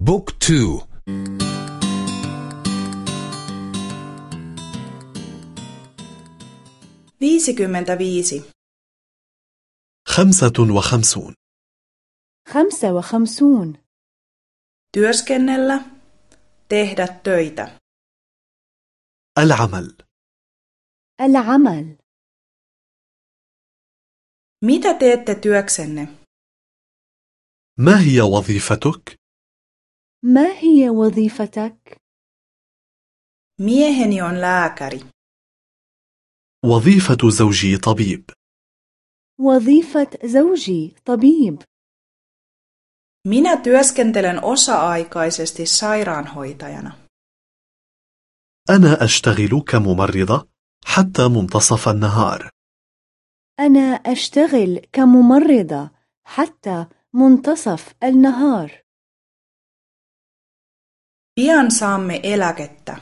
بوك تو. خمسة وخمسون. خمسة وخمسون. تيوسكنلا تهدى تويتا العمل. العمل. ميتا تيتا تيوكسن ما هي وظيفتك؟ ما هي وظيفتك؟ mieheni on lääkäri وظيفة زوجي طبيب. وظيفة زوجي طبيب. Minä työskentelen osa-aikaisesti sairaanhoitajana. أنا أشتغل كممرضة حتى منتصف النهار. أنا أشتغل كممرضة حتى منتصف النهار. Pian saamme eläkettä.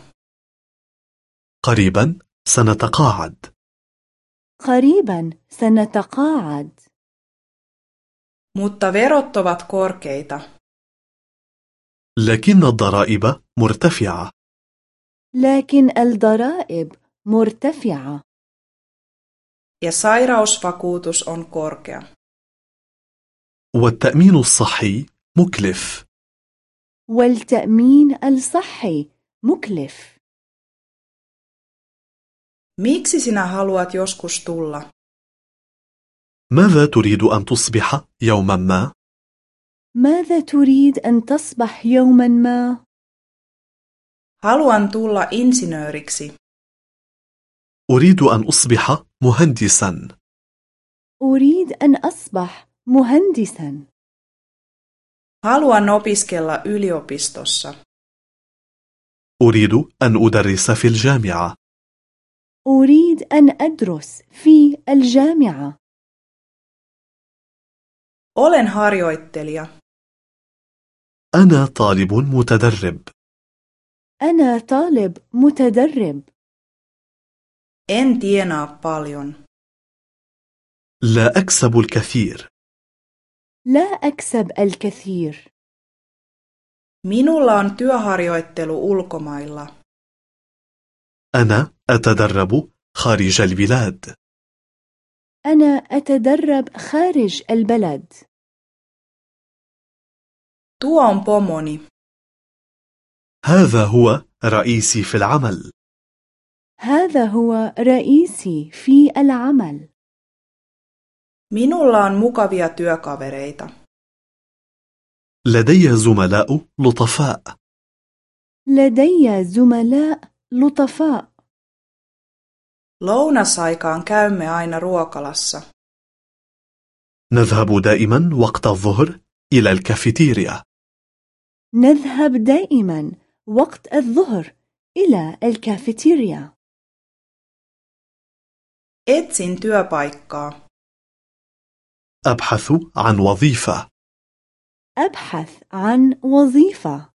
قريبا سنتقاعد. قريبا سنتقاعد. Mutta verot ovat korkeita. لكن الضرائب مرتفعة. لكن الضرائب مرتفعة. Ja sairausvakuutus on korkea. والتأمين الصحي مكلف. والتأمين الصحي. مكلف. Miksi sinä haluat joskus tulla? ماذا تريد أن تصبح يوما ما؟ ماذا تريد أن تصبح يوما ما؟ haluan tulla insinööriksi. أريد أن أصبح مهندسا. أريد أن أصبح مهندسا. Haluan opiskella yliopistossa. أريد أن أدرس في الجامعة. أريد أن أدرس في الجامعة. Olen harjoittelija. أنا طالب متدرب. أنا طالب متدرب. En tienaa paljon. لا أكسب الكثير. لا أكسب الكثير. Minulla on työharjoittelu ulkomailla. أنا أتدرب خارج البلاد. أنا أتدرب خارج البلد. Tuo on pomoni. هذا هو رئيسي في العمل. هذا هو رئيسي في العمل. Minulla on mukavia työkavereita. لدي زملاء لطفاء. لدي زملاء لطفاء. Lounasaikaan käymme aina ruokalassa. نذهب دائما وقت الظهر إلى الكافيتيريا. نذهب دائما وقت الظهر إلى الكافيتيريا. Etsin työpaikkaa. أبحث عن وظيفة. أبحث عن وظيفة.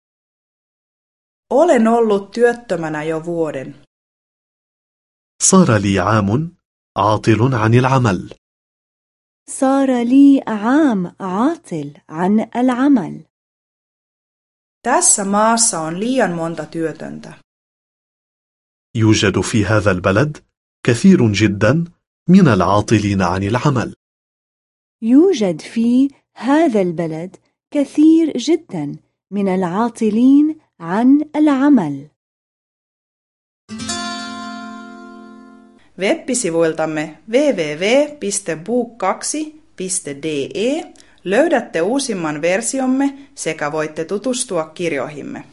Olen ollut työttömänä jo vuoden. صار لي عام عاطل عن العمل. صار لي عام عاطل عن العمل. Tässä maassa on liian monta työtöntä. يوجد في هذا البلد كثير جدا من العاطلين عن العمل. يوجد في هذا البلد كثير جدا من العاطلين عن العمل Web-sivuiltamme www.book2.de löydätte uusimman versiomme sekä voitte tutustua kirjoihimme.